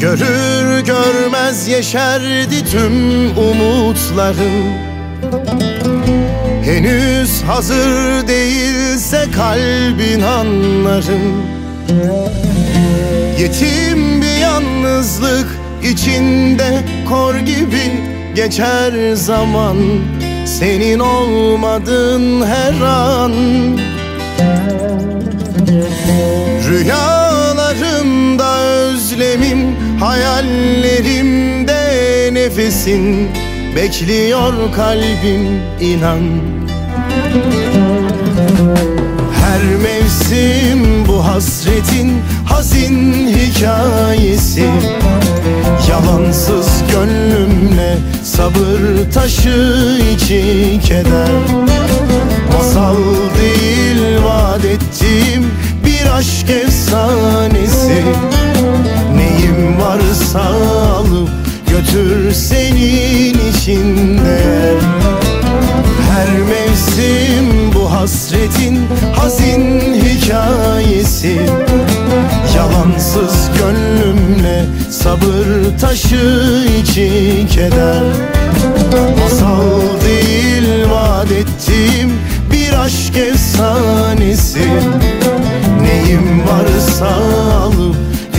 Görür görmez yeşerdi tüm umutlarım Henüz hazır değilse kalbin anlarım Yetim bir yalnızlık içinde kor gibi geçer zaman. Senin olmadın her an Hayallerimde nefesin Bekliyor kalbim inan. Her mevsim bu hasretin hazin hikayesi. Yalansız gönlümle sabır taşı içi keder varsa alıp götür senin içinde. Her mevsim bu hasretin hazin hikayesi. Yalansız gönlümle sabır taşı içi keder. Masal değil vaat ettiğim bir aşk efsanesi. Neyim varsa alıp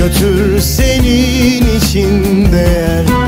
götür senin için değer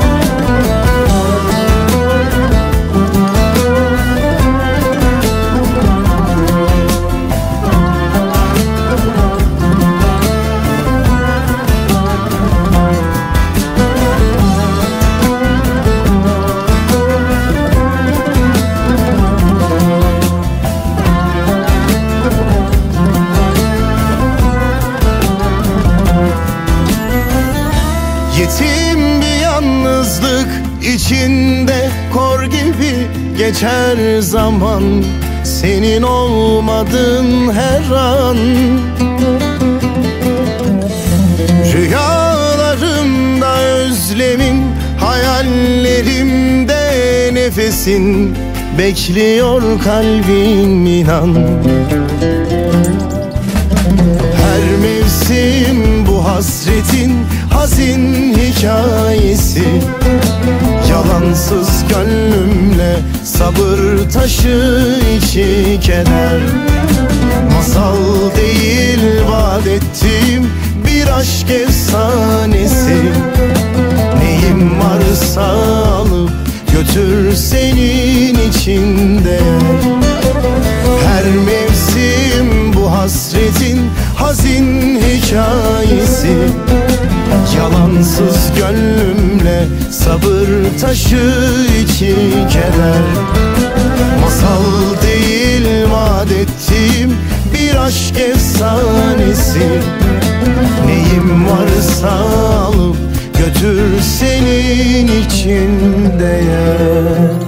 içinde kor gibi geçer zaman. Senin olmadın her an. Rüyalarımda özlemin Hayallerimde nefesin. Bekliyor kalbim inan. Her mevsim bu hasretin hazin hikayesi Yalansız gönlümle sabır taşı içi keder Masal değil vaat ettiğim bir aşk efsanesi. Neyim varsa alıp götür senin içinde. Her mevsim bu hasretin hazin hikayesi Yalansız gönlümle sabır taşı içi keder Masal değil vaat bir aşk efsanesi. Neyim varsa alıp götür senin için değer